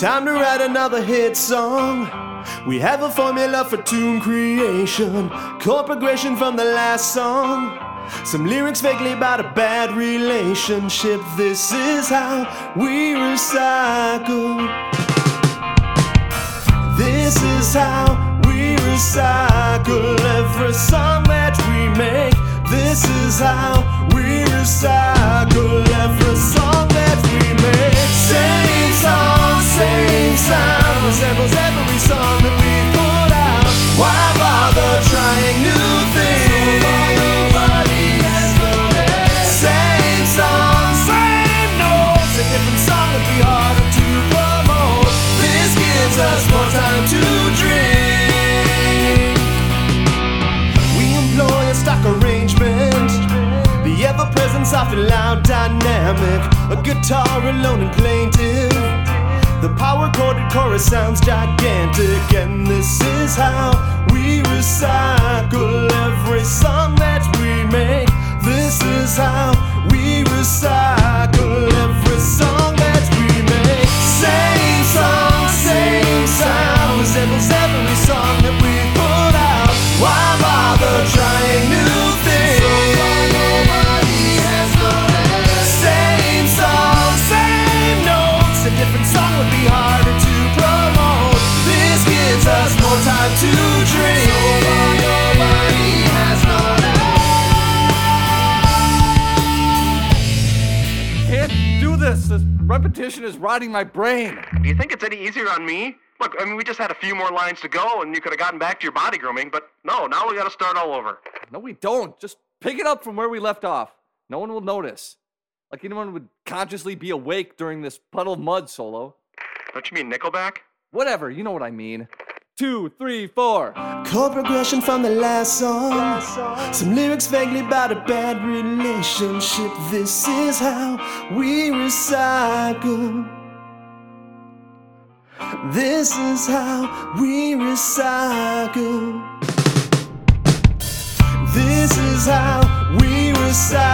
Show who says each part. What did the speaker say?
Speaker 1: Time to write another hit song. We have a formula for tune creation, chord progression from the last song. Some lyrics vaguely about a bad relationship. This is how we recycle. This is how we recycle every song that we make. This is how we soft and loud dynamic. A guitar alone and plaintive. The power chorded chorus sounds gigantic. And this is how we recycle
Speaker 2: repetition is rotting my brain.
Speaker 3: Do you think it's any easier on me? Look, I mean, we just had a few more lines to go, and you could have gotten back to your body grooming, but no, now we got to start all over.
Speaker 2: No, we don't. Just pick it up from where we left off. No one will notice. Like anyone would consciously be awake during this Puddle of Mudd solo.
Speaker 3: Don't you mean Nickelback?
Speaker 2: Whatever, you know what I mean. Two, three, four.
Speaker 1: Chord progression from the last song. Some lyrics vaguely about a bad relationship. This is how we recycle. This is how we recycle. This is how we recycle